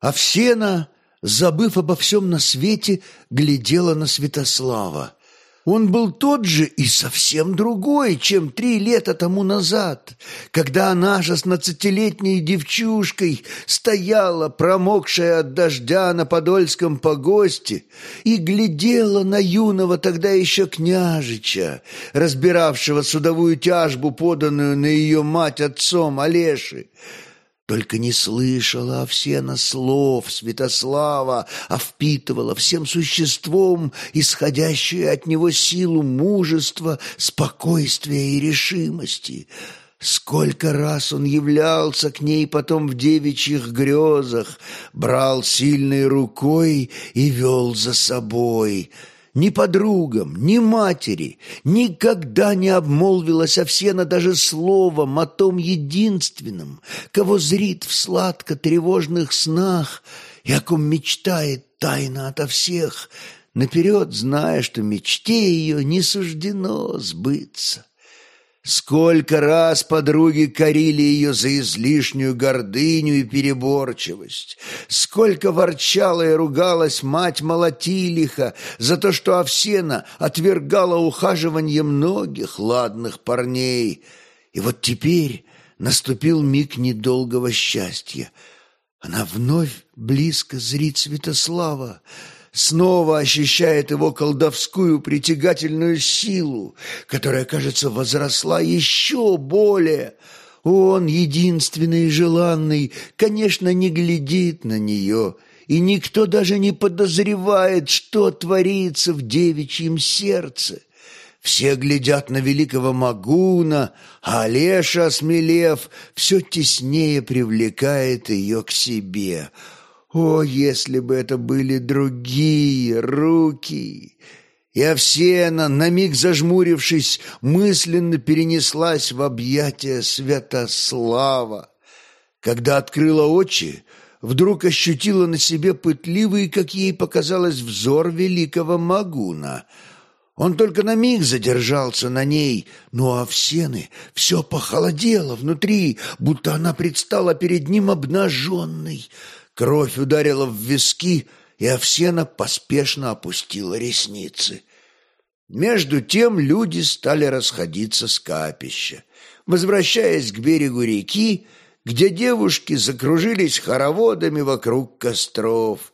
Овсена, забыв обо всем на свете, глядела на Святослава. Он был тот же и совсем другой, чем три лета тому назад, когда она шестнадцатилетней девчушкой стояла, промокшая от дождя на Подольском погосте, и глядела на юного тогда еще княжича, разбиравшего судовую тяжбу, поданную на ее мать отцом Олеши. Только не слышала Овсена слов Святослава, а впитывала всем существом исходящую от него силу мужества, спокойствия и решимости. Сколько раз он являлся к ней потом в девичьих грезах, брал сильной рукой и вел за собой — ни подругам, ни матери никогда не обмолвилась Овсена даже словом о том единственном, кого зрит в сладко-тревожных снах и о ком мечтает тайно ото всех, наперед зная, что мечте ее не суждено сбыться. Сколько раз подруги корили ее за излишнюю гордыню и переборчивость. Сколько ворчала и ругалась мать Молотилиха за то, что Овсена отвергала ухаживание многих ладных парней. И вот теперь наступил миг недолгого счастья. Она вновь близко зрит Святослава, снова ощущает его колдовскую притягательную силу, которая, кажется, возросла еще более. Он, единственный желанный, конечно, не глядит на нее, и никто даже не подозревает, что творится в девичьем сердце. Все глядят на великого Магуна, а Олеша, осмелев, все теснее привлекает ее к себе – о, если бы это были другие руки! И Овсена, на миг зажмурившись, мысленно перенеслась в объятия Святослава. Когда открыла очи, вдруг ощутила на себе пытливый, как ей показалось, взор великого Магуна. Он только на миг задержался на ней, но у Овсены все похолодело внутри, будто она предстала перед ним обнаженной. Кровь ударила в виски, и Овсена поспешно опустила ресницы. Между тем люди стали расходиться с капища. Возвращаясь к берегу реки, где девушки закружились хороводами вокруг костров,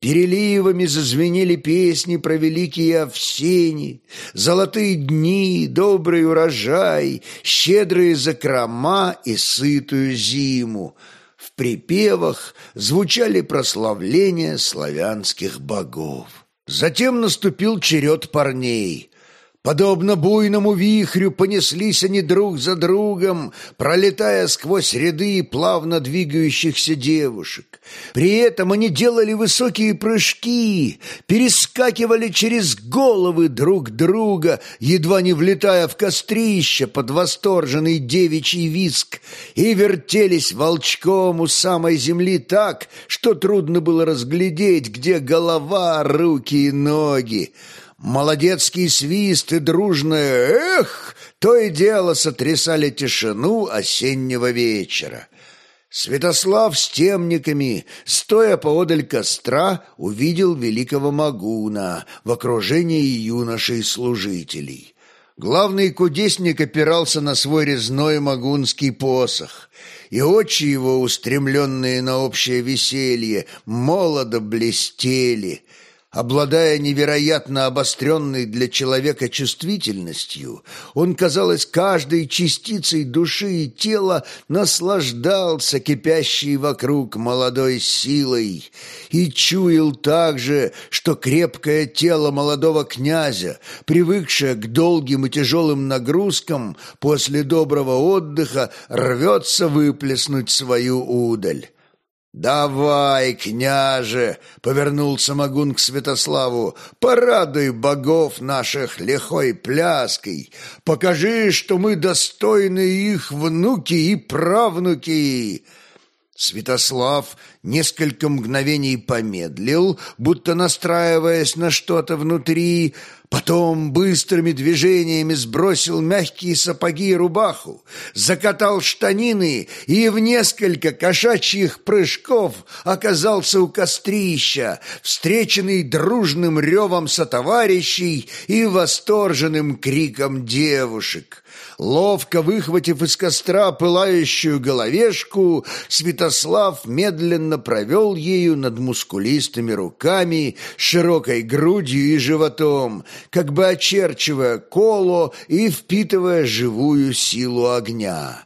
Переливами зазвенели песни про великие овсени, Золотые дни, добрый урожай, Щедрые закрома и сытую зиму. В припевах звучали прославления славянских богов. Затем наступил черед парней. Подобно буйному вихрю понеслись они друг за другом, пролетая сквозь ряды плавно двигающихся девушек. При этом они делали высокие прыжки, перескакивали через головы друг друга, едва не влетая в кострище под восторженный девичий виск, и вертелись волчком у самой земли так, что трудно было разглядеть, где голова, руки и ноги. Молодецкий свист и дружное «эх» то и дело сотрясали тишину осеннего вечера. Святослав с темниками, стоя поодаль костра, увидел великого Магуна в окружении юношей-служителей. Главный кудесник опирался на свой резной магунский посох, и очи его, устремленные на общее веселье, молодо блестели — Обладая невероятно обостренной для человека чувствительностью, он, казалось, каждой частицей души и тела наслаждался кипящей вокруг молодой силой и чуял также, что крепкое тело молодого князя, привыкшее к долгим и тяжелым нагрузкам, после доброго отдыха рвется выплеснуть свою удаль. «Давай, княже!» — повернулся Магун к Святославу. «Порадуй богов наших лихой пляской! Покажи, что мы достойны их внуки и правнуки!» Святослав несколько мгновений помедлил, будто настраиваясь на что-то внутри, потом быстрыми движениями сбросил мягкие сапоги и рубаху, закатал штанины и в несколько кошачьих прыжков оказался у кострища, встреченный дружным ревом сотоварищей и восторженным криком девушек. Ловко выхватив из костра пылающую головешку, Святослав медленно провел ею над мускулистыми руками, широкой грудью и животом, как бы очерчивая коло и впитывая живую силу огня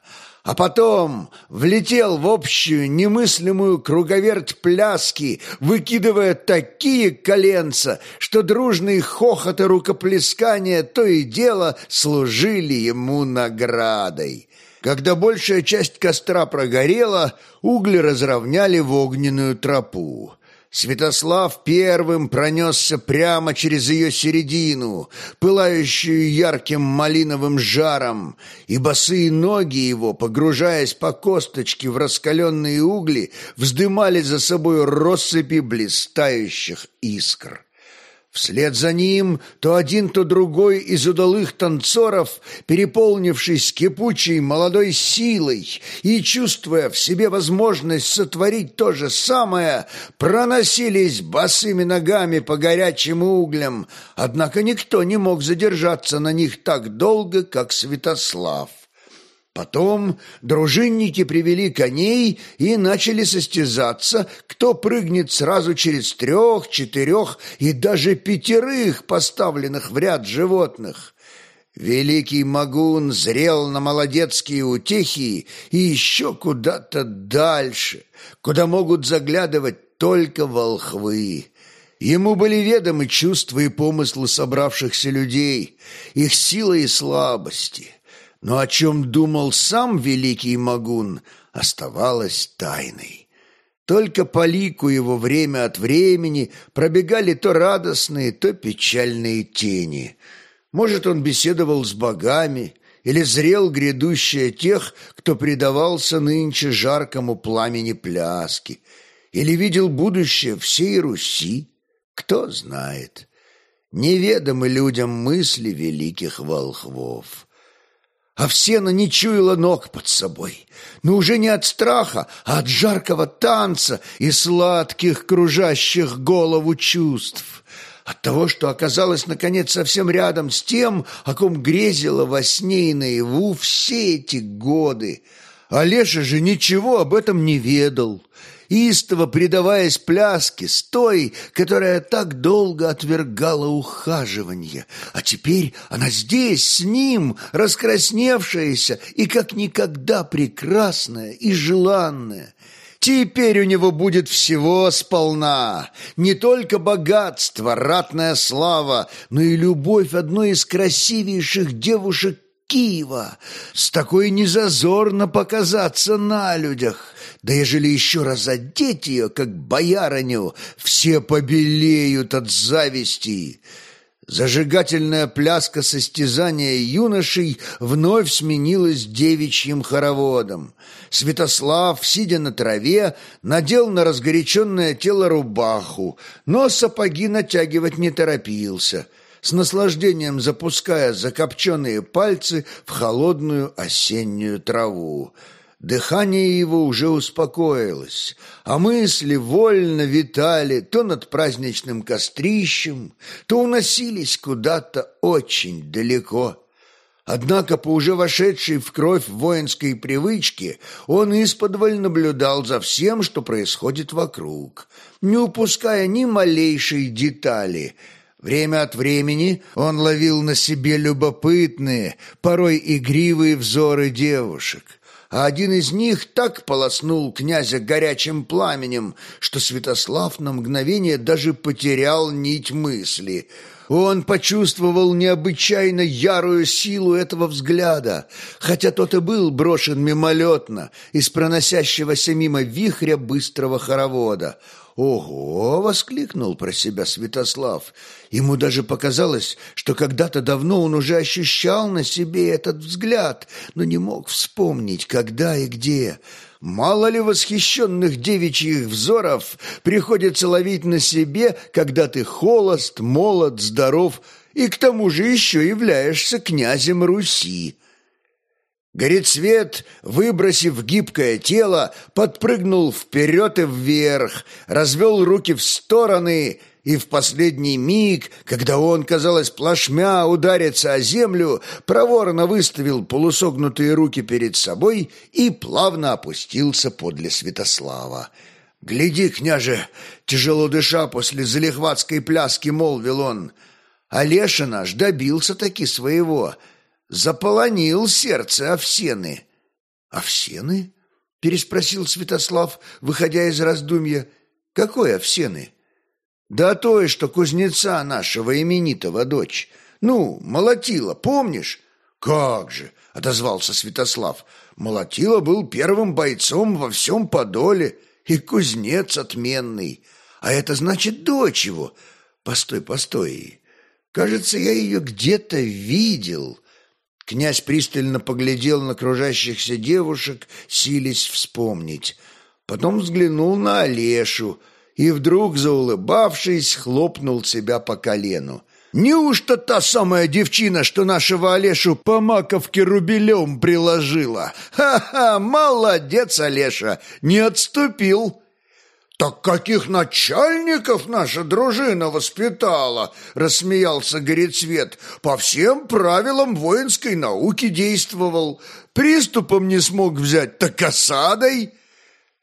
а потом влетел в общую немыслимую круговерть пляски, выкидывая такие коленца, что дружные хохот и рукоплескания то и дело служили ему наградой. Когда большая часть костра прогорела, угли разровняли в огненную тропу. Святослав первым пронесся прямо через ее середину, пылающую ярким малиновым жаром, и босые ноги его, погружаясь по косточке в раскаленные угли, вздымали за собой россыпи блистающих искр. Вслед за ним то один, то другой из удалых танцоров, переполнившись кипучей молодой силой и чувствуя в себе возможность сотворить то же самое, проносились босыми ногами по горячим углям, однако никто не мог задержаться на них так долго, как Святослав. Потом дружинники привели коней и начали состязаться, кто прыгнет сразу через трех, четырех и даже пятерых поставленных в ряд животных. Великий Магун зрел на молодецкие утехи и еще куда-то дальше, куда могут заглядывать только волхвы. Ему были ведомы чувства и помыслы собравшихся людей, их силы и слабости – но о чем думал сам великий Магун, оставалось тайной. Только по лику его время от времени пробегали то радостные, то печальные тени. Может, он беседовал с богами или зрел грядущее тех, кто предавался нынче жаркому пламени пляски, или видел будущее всей Руси, кто знает. Неведомы людям мысли великих волхвов. Овсена не чуяла ног под собой, но уже не от страха, а от жаркого танца и сладких кружащих голову чувств. От того, что оказалась, наконец, совсем рядом с тем, о ком грезила во сне и наяву все эти годы. Олеша же ничего об этом не ведал истово предаваясь пляске с той, которая так долго отвергала ухаживание. А теперь она здесь, с ним, раскрасневшаяся и как никогда прекрасная и желанная. Теперь у него будет всего сполна. Не только богатство, ратная слава, но и любовь одной из красивейших девушек Киева. С такой незазорно показаться на людях. Да ежели еще раз одеть ее, как боярыню, все побелеют от зависти. Зажигательная пляска состязания юношей вновь сменилась девичьим хороводом. Святослав, сидя на траве, надел на разгоряченное тело рубаху, но сапоги натягивать не торопился, с наслаждением запуская закопченные пальцы в холодную осеннюю траву. Дыхание его уже успокоилось, а мысли вольно витали то над праздничным кострищем, то уносились куда-то очень далеко. Однако по уже вошедшей в кровь воинской привычке он исподволь наблюдал за всем, что происходит вокруг, не упуская ни малейшей детали – Время от времени он ловил на себе любопытные, порой игривые взоры девушек а один из них так полоснул князя горячим пламенем, что Святослав на мгновение даже потерял нить мысли. Он почувствовал необычайно ярую силу этого взгляда, хотя тот и был брошен мимолетно из проносящегося мимо вихря быстрого хоровода. «Ого!» — воскликнул про себя Святослав. Ему даже показалось, что когда-то давно он уже ощущал на себе этот взгляд, но не мог вспомнить, когда и где. Мало ли восхищенных девичьих взоров приходится ловить на себе, когда ты холост, молод, здоров и к тому же еще являешься князем Руси. Горецвет, выбросив гибкое тело, подпрыгнул вперед и вверх, развел руки в стороны, и в последний миг, когда он, казалось, плашмя ударится о землю, проворно выставил полусогнутые руки перед собой и плавно опустился подле Святослава. «Гляди, княже!» — тяжело дыша после залихватской пляски молвил он. «Олеша наш добился таки своего» заполонил сердце Овсены. «Овсены?» — переспросил Святослав, выходя из раздумья. «Какой Овсены?» «Да той, что кузнеца нашего именитого дочь. Ну, молотила, помнишь?» «Как же!» — отозвался Святослав. «Молотила был первым бойцом во всем Подоле, и кузнец отменный. А это значит дочь его. Постой, постой. Кажется, я ее где-то видел». Князь пристально поглядел на окружающихся девушек, сились вспомнить. Потом взглянул на Олешу и вдруг, заулыбавшись, хлопнул себя по колену. «Неужто та самая девчина, что нашего Олешу по маковке рубелем приложила? Ха-ха, молодец, Олеша, не отступил!» «Так каких начальников наша дружина воспитала?» — рассмеялся Горецвет. «По всем правилам воинской науки действовал. Приступом не смог взять, так осадой».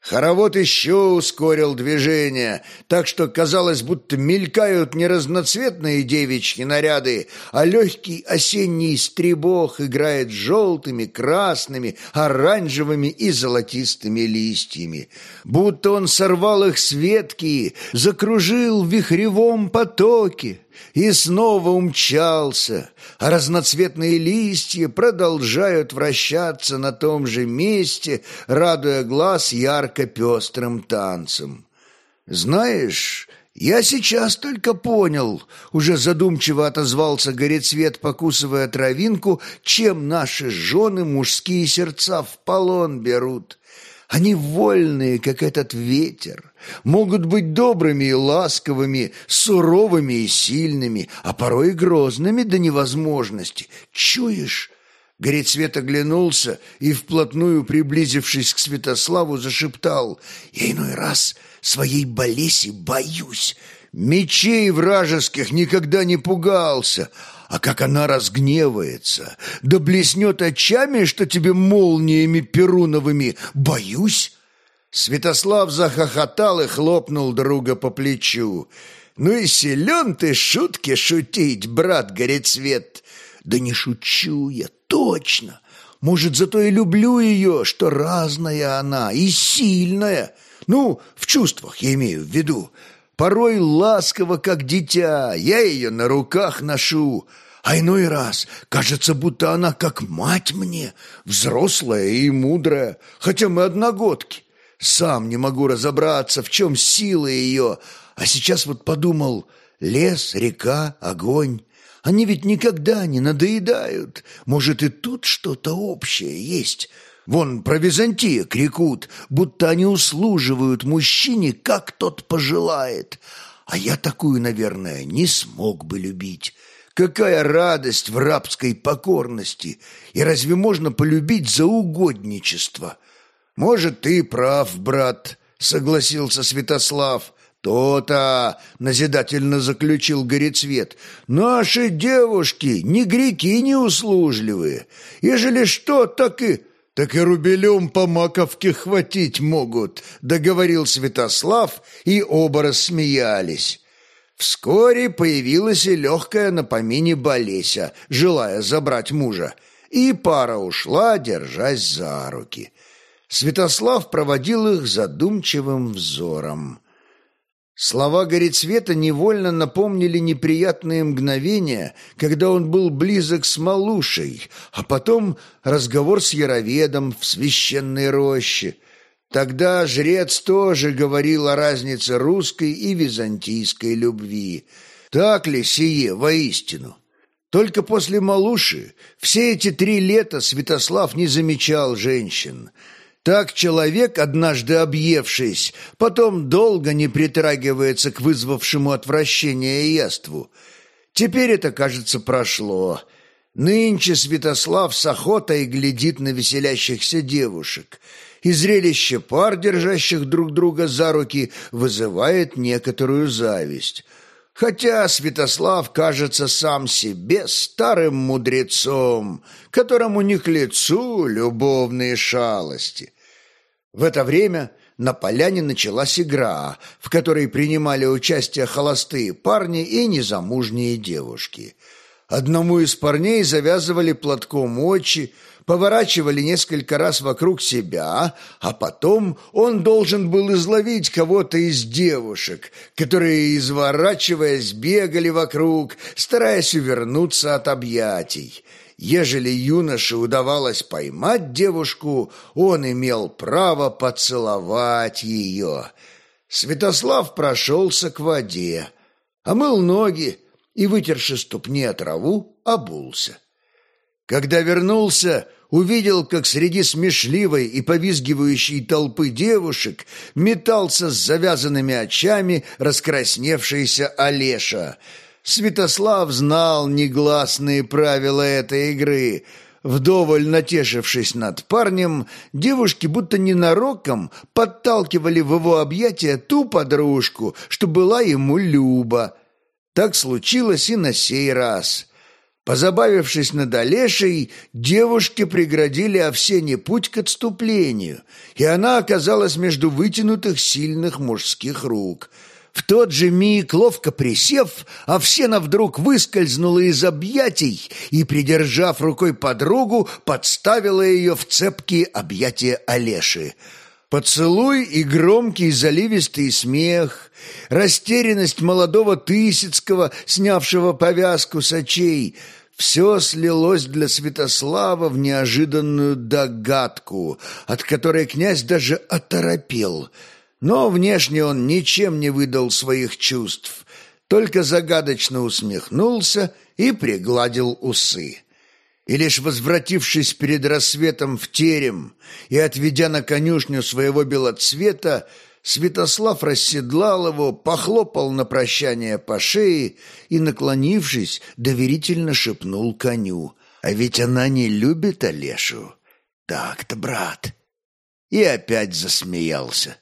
Хоровод еще ускорил движение, так что казалось, будто мелькают не разноцветные девичьи наряды, а легкий осенний стребок играет желтыми, красными, оранжевыми и золотистыми листьями. Будто он сорвал их с ветки, закружил в вихревом потоке и снова умчался, а разноцветные листья продолжают вращаться на том же месте, радуя глаз ярко-пестрым танцем. «Знаешь, я сейчас только понял», — уже задумчиво отозвался Горецвет, покусывая травинку, чем наши жены мужские сердца в полон берут. Они вольные, как этот ветер, могут быть добрыми и ласковыми, суровыми и сильными, а порой и грозными до невозможности. Чуешь? Горецвет оглянулся и, вплотную приблизившись к Святославу, зашептал «Я иной раз своей болеси боюсь. Мечей вражеских никогда не пугался, а как она разгневается, да блеснет очами, что тебе молниями перуновыми, боюсь». Святослав захохотал и хлопнул друга по плечу. «Ну и силен ты шутки шутить, брат Горецвет!» «Да не шучу я, точно! Может, зато и люблю ее, что разная она и сильная. Ну, в чувствах я имею в виду. Порой ласково, как дитя, я ее на руках ношу, а иной раз кажется, будто она как мать мне, взрослая и мудрая, хотя мы одногодки. Сам не могу разобраться, в чем сила ее, а сейчас вот подумал, лес, река, огонь, они ведь никогда не надоедают. Может, и тут что-то общее есть. Вон про Византия крикут, будто они услуживают мужчине, как тот пожелает. А я такую, наверное, не смог бы любить. Какая радость в рабской покорности! И разве можно полюбить за угодничество? Может, ты прав, брат, согласился Святослав. «То-то!» — назидательно заключил Горецвет. «Наши девушки не греки не услужливые. Ежели что, так и...» «Так и рубелем по маковке хватить могут», — договорил Святослав, и оба рассмеялись. Вскоре появилась и легкая на помине Болеся, желая забрать мужа, и пара ушла, держась за руки. Святослав проводил их задумчивым взором. Слова Горецвета невольно напомнили неприятные мгновения, когда он был близок с Малушей, а потом разговор с Яроведом в священной роще. Тогда жрец тоже говорил о разнице русской и византийской любви. Так ли сие воистину? Только после Малуши все эти три лета Святослав не замечал женщин – так человек, однажды объевшись, потом долго не притрагивается к вызвавшему отвращение яству. Теперь это, кажется, прошло. Нынче Святослав с охотой глядит на веселящихся девушек, и зрелище пар, держащих друг друга за руки, вызывает некоторую зависть. Хотя Святослав кажется сам себе старым мудрецом, которому не к лицу любовные шалости. В это время на поляне началась игра, в которой принимали участие холостые парни и незамужние девушки. Одному из парней завязывали платком очи, поворачивали несколько раз вокруг себя, а потом он должен был изловить кого-то из девушек, которые, изворачиваясь, бегали вокруг, стараясь увернуться от объятий. Ежели юноше удавалось поймать девушку, он имел право поцеловать ее. Святослав прошелся к воде, омыл ноги и, вытерши ступни от траву, обулся. Когда вернулся, увидел, как среди смешливой и повизгивающей толпы девушек метался с завязанными очами раскрасневшийся Олеша — Святослав знал негласные правила этой игры. Вдоволь натешившись над парнем, девушки будто ненароком подталкивали в его объятия ту подружку, что была ему люба. Так случилось и на сей раз. Позабавившись над Олешей, девушки преградили Овсене путь к отступлению, и она оказалась между вытянутых сильных мужских рук – в тот же миг, ловко присев, Овсена вдруг выскользнула из объятий и, придержав рукой подругу, подставила ее в цепкие объятия Олеши. Поцелуй и громкий заливистый смех, растерянность молодого Тысяцкого, снявшего повязку с очей — все слилось для Святослава в неожиданную догадку, от которой князь даже оторопел — но внешне он ничем не выдал своих чувств, только загадочно усмехнулся и пригладил усы. И лишь возвратившись перед рассветом в терем и отведя на конюшню своего белоцвета, Святослав расседлал его, похлопал на прощание по шее и, наклонившись, доверительно шепнул коню. А ведь она не любит Олешу. Так-то, брат. И опять засмеялся.